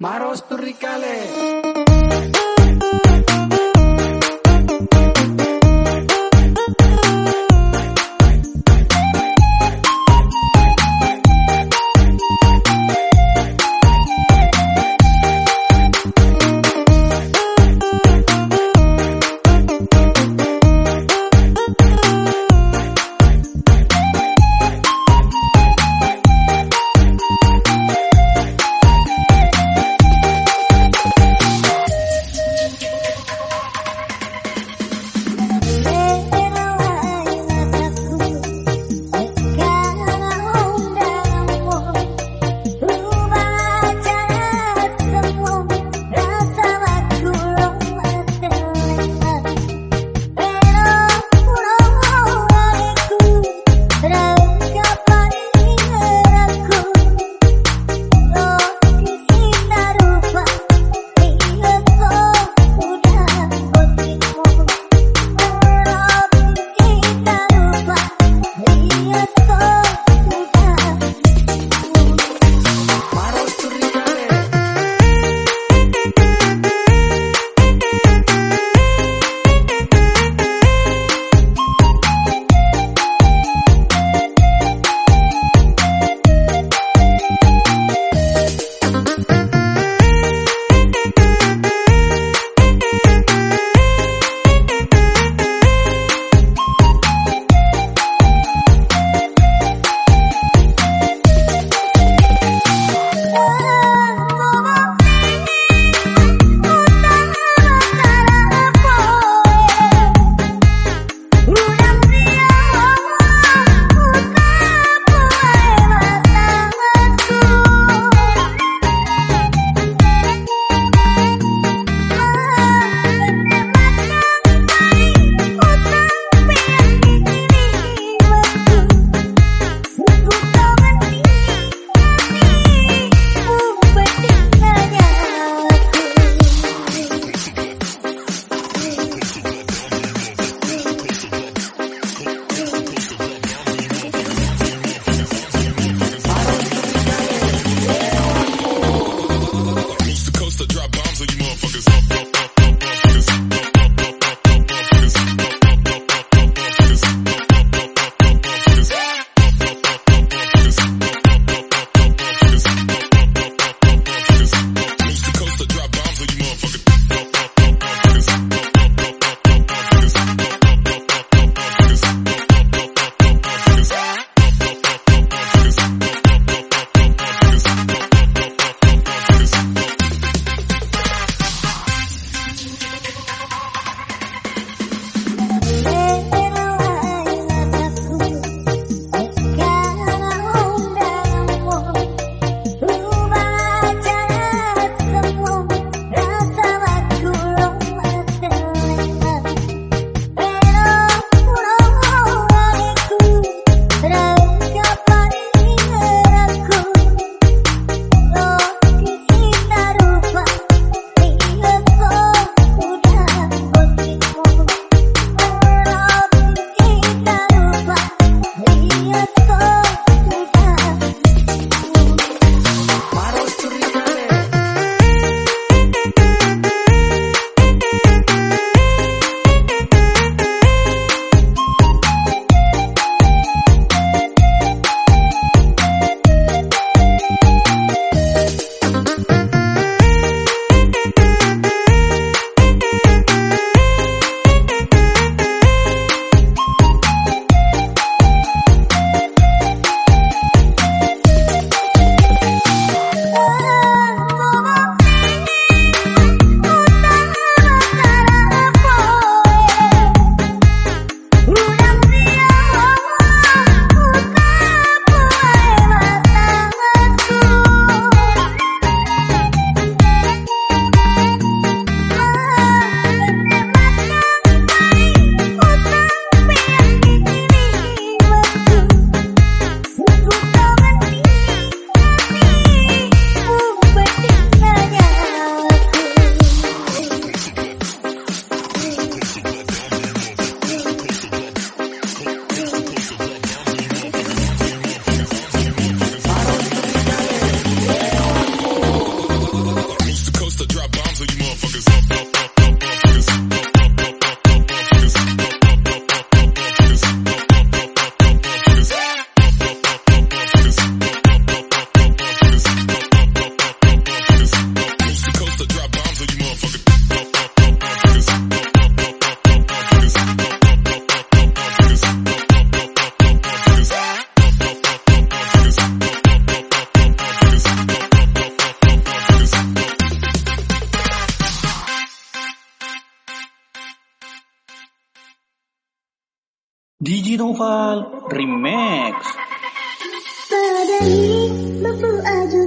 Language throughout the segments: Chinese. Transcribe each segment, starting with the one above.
Maros Turricales. Kidul Remix. mampu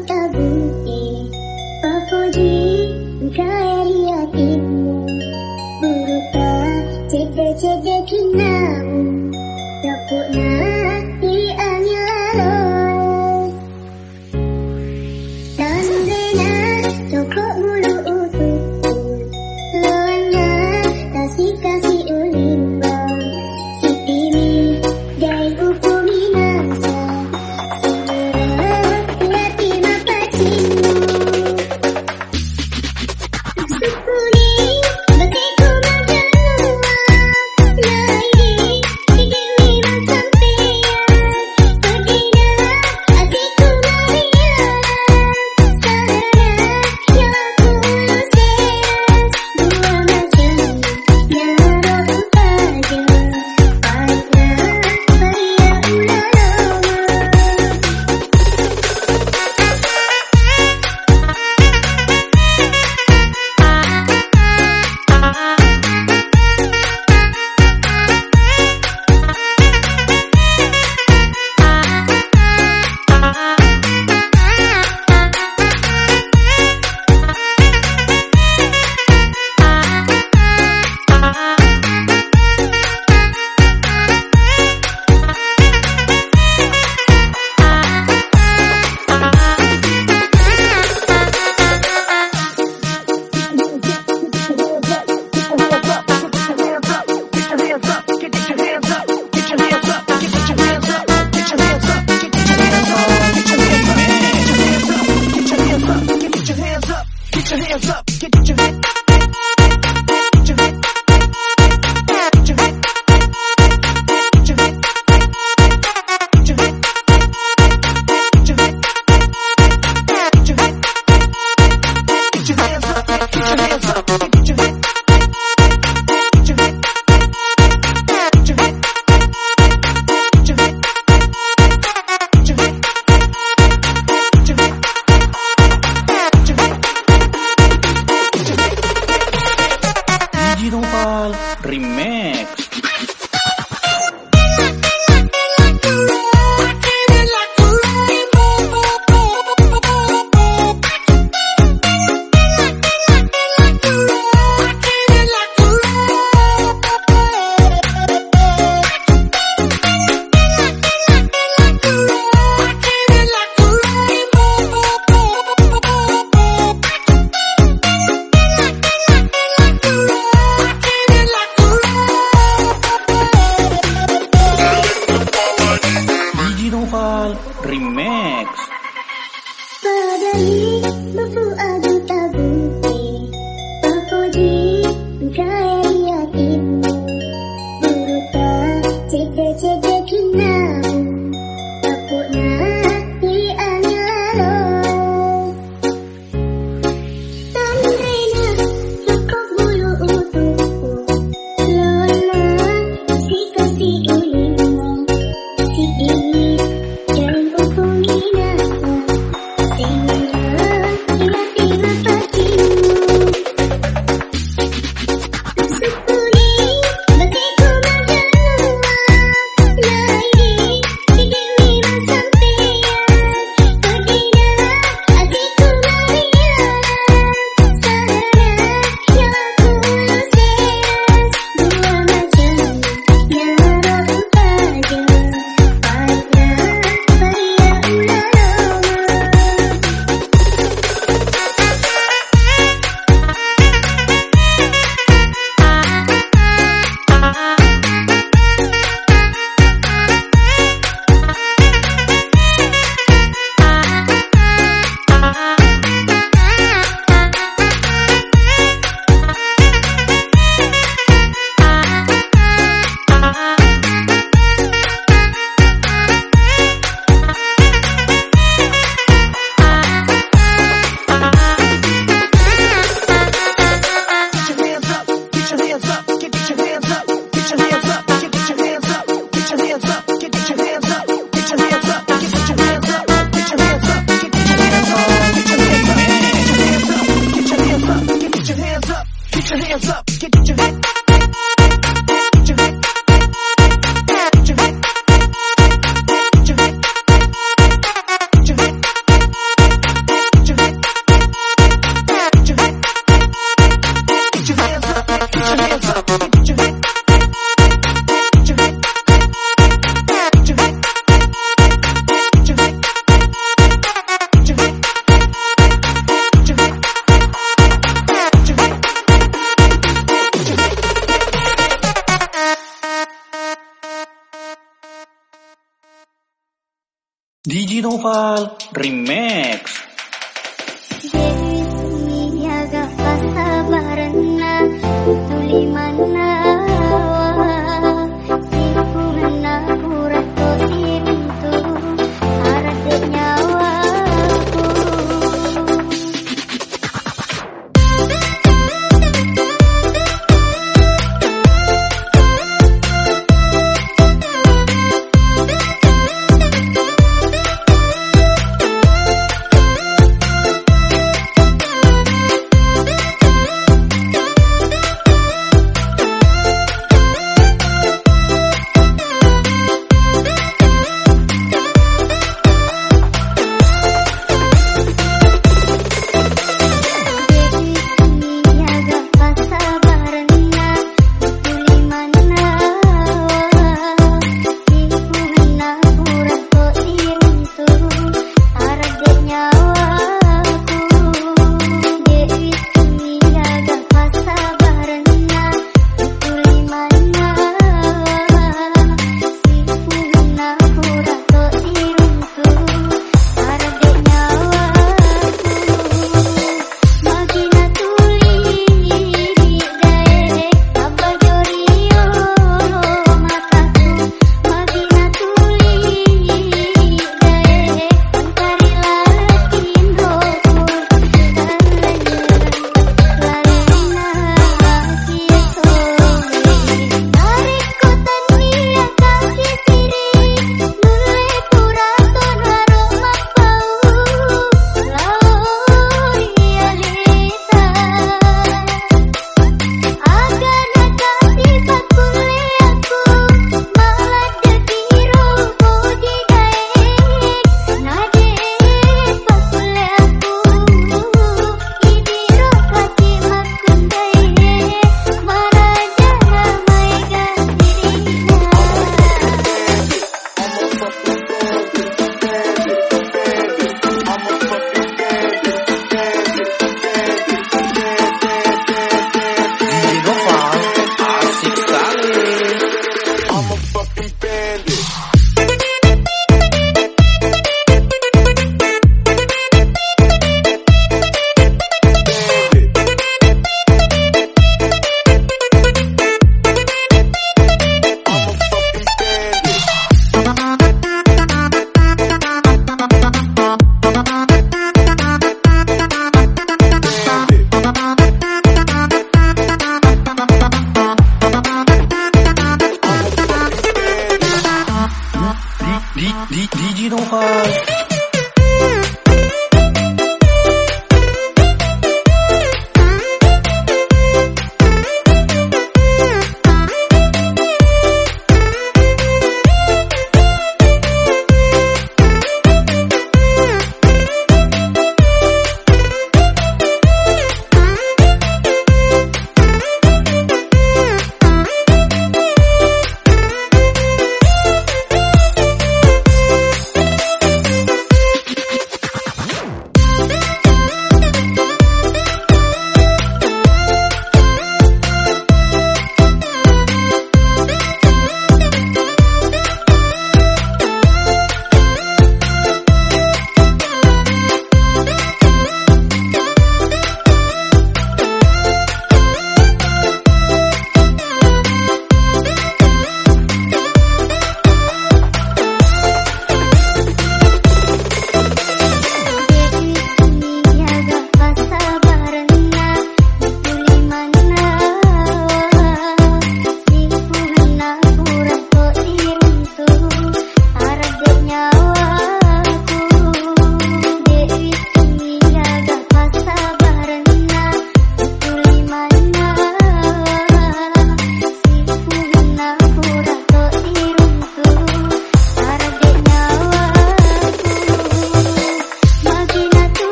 Thank you.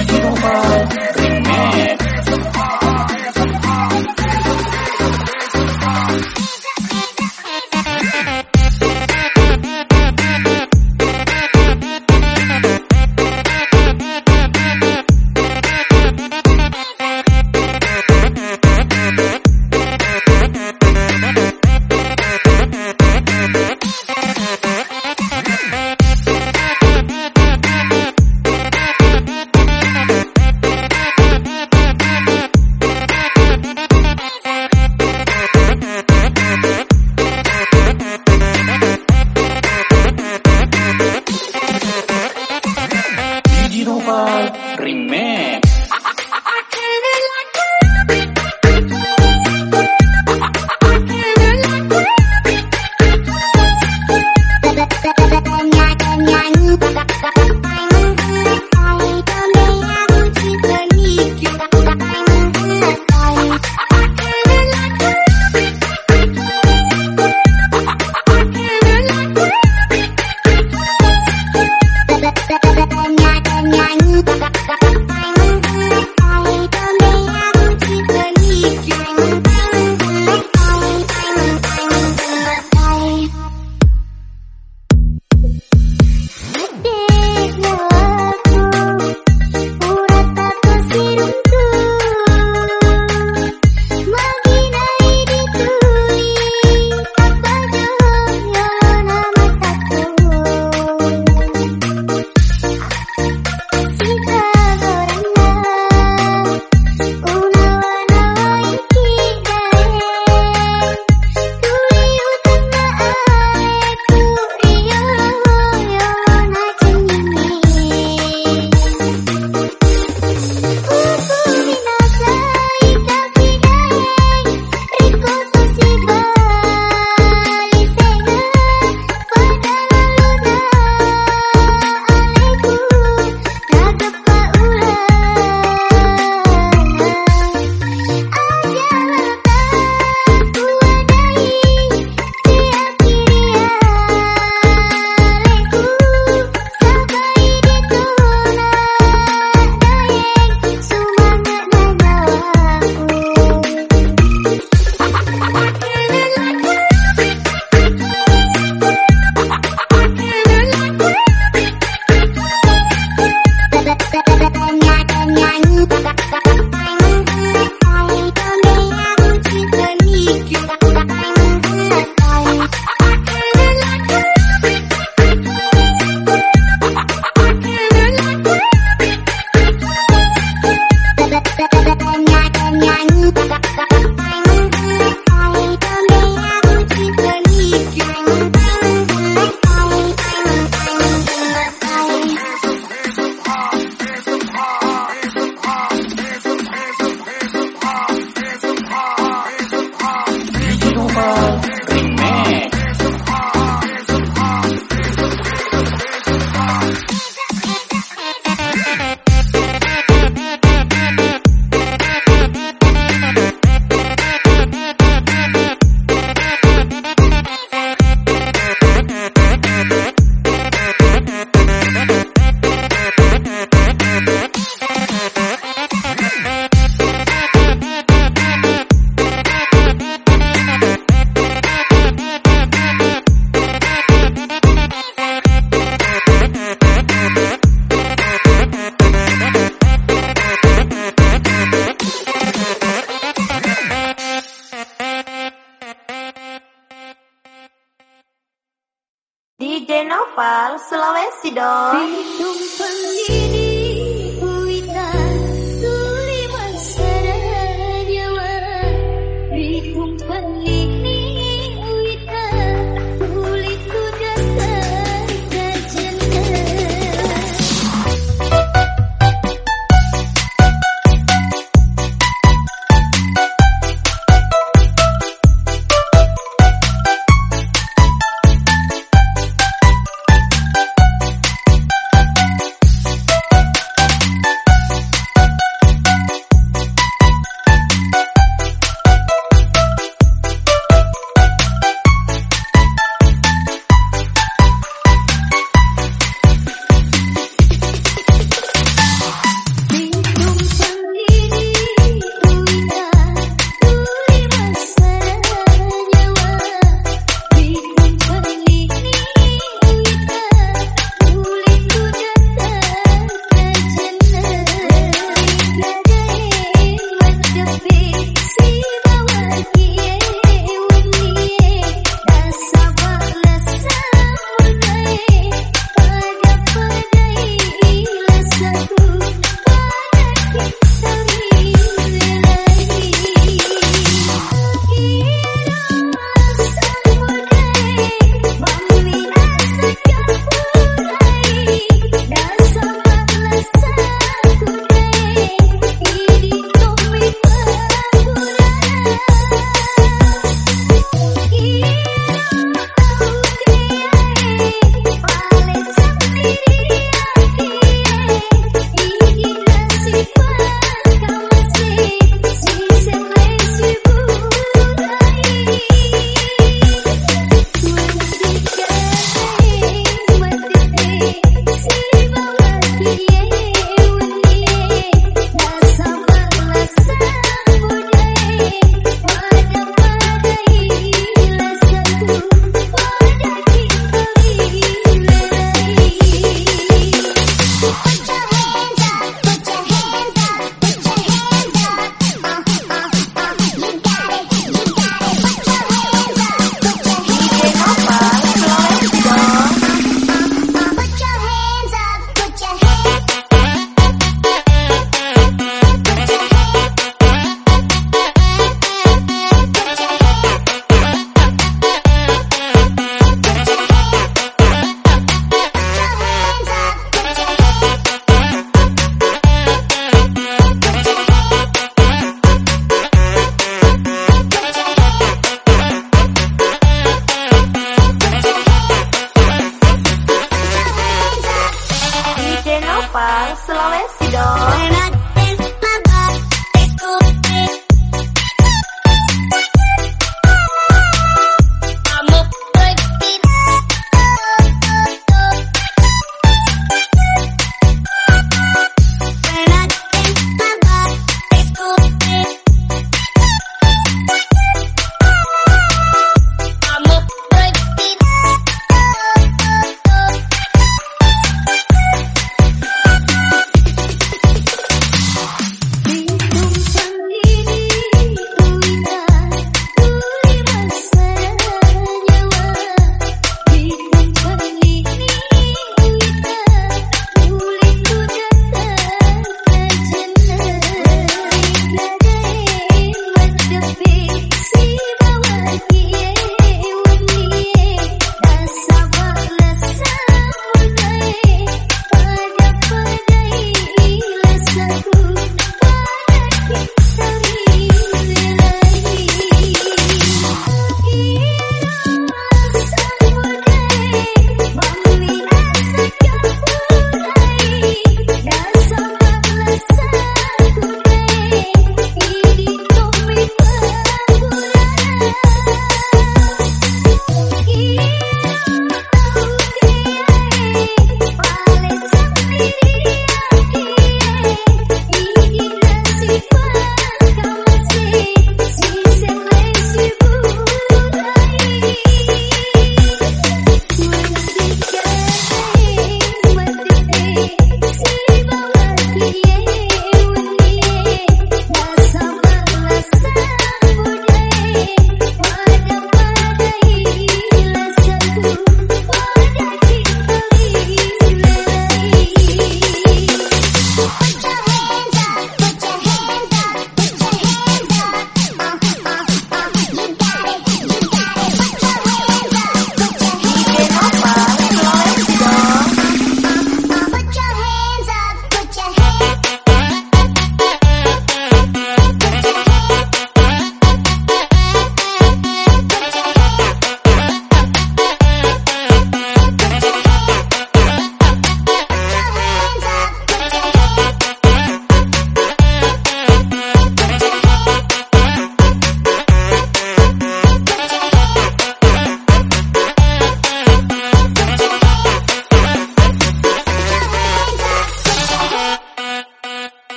一起出发。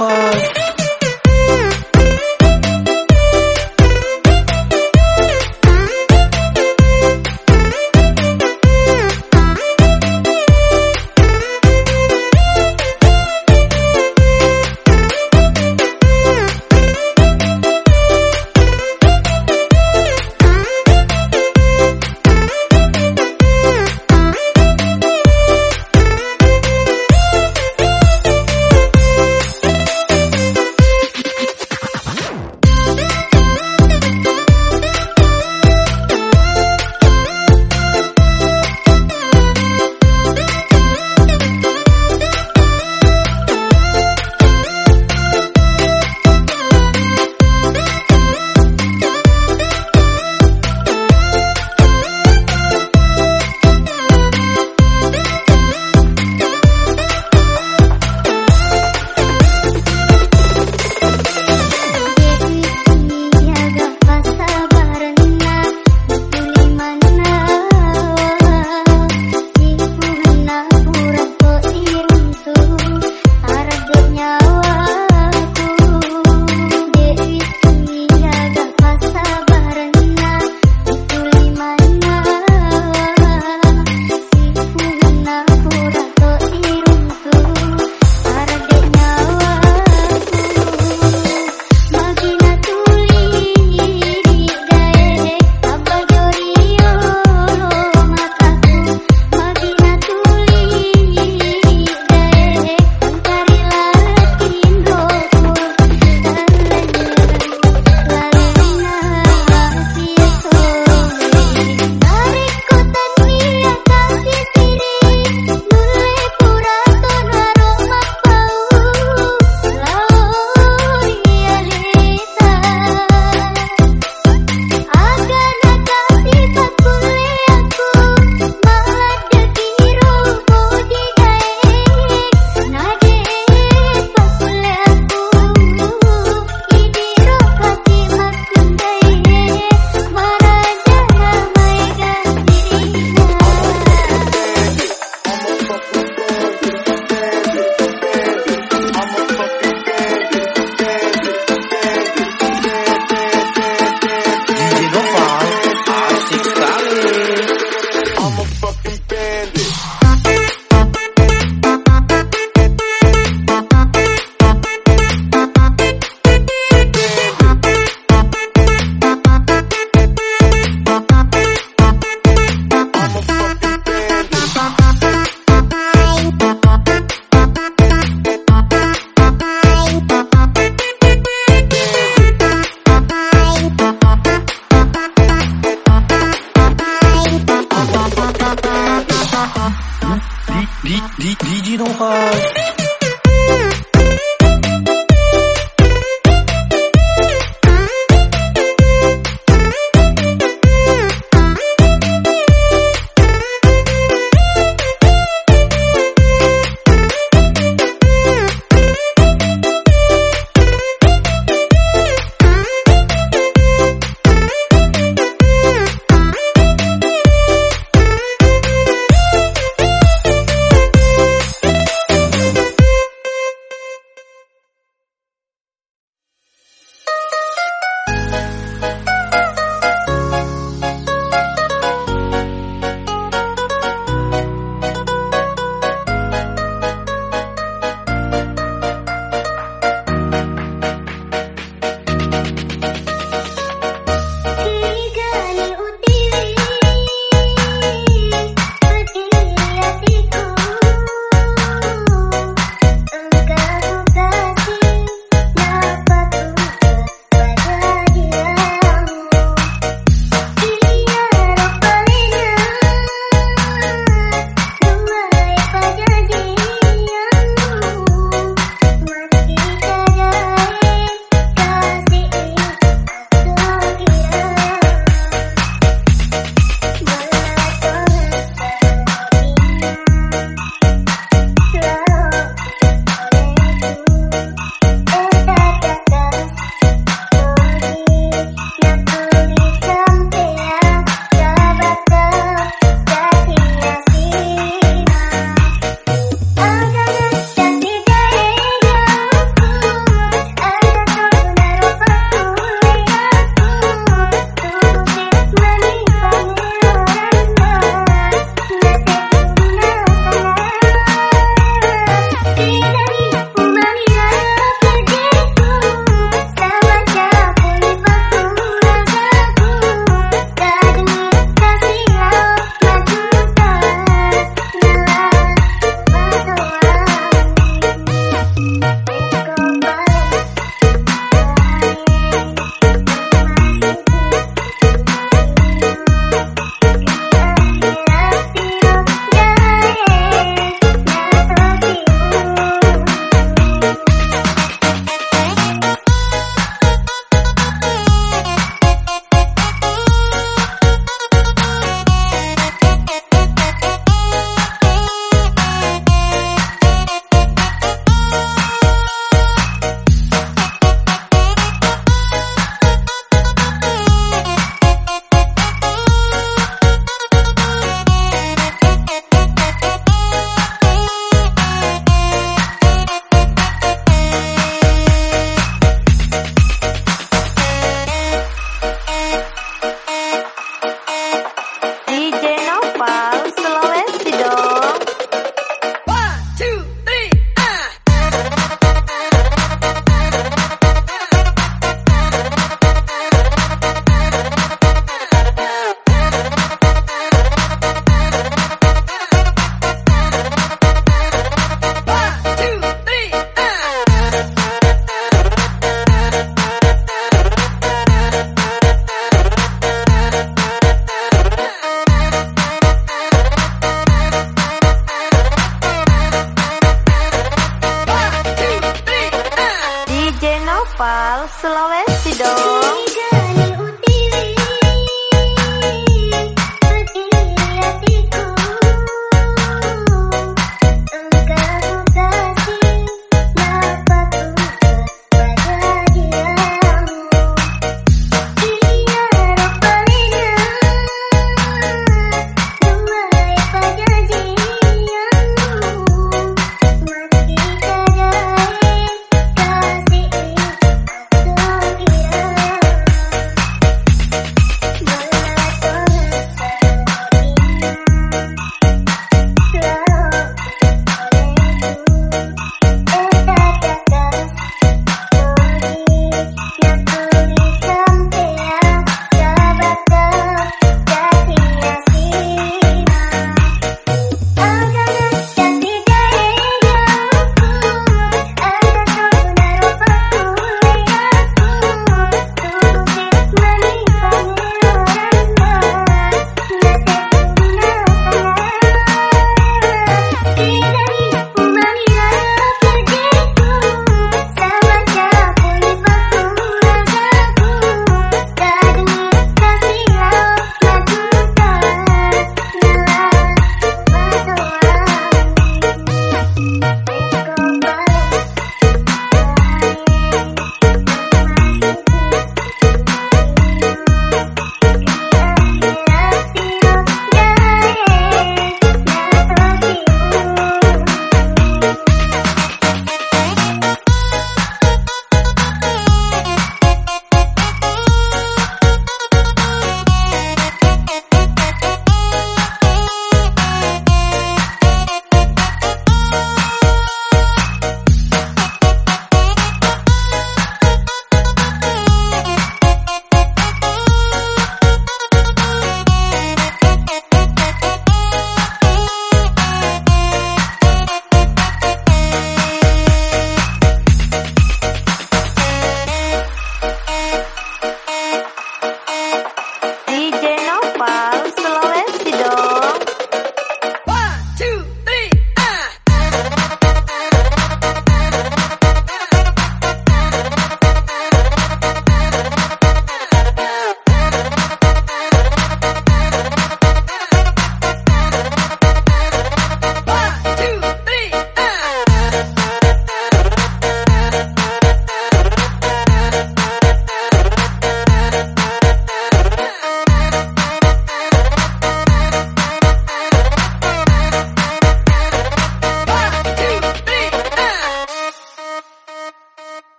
heart.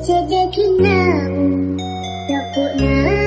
姐姐的天鹅舞跳不完。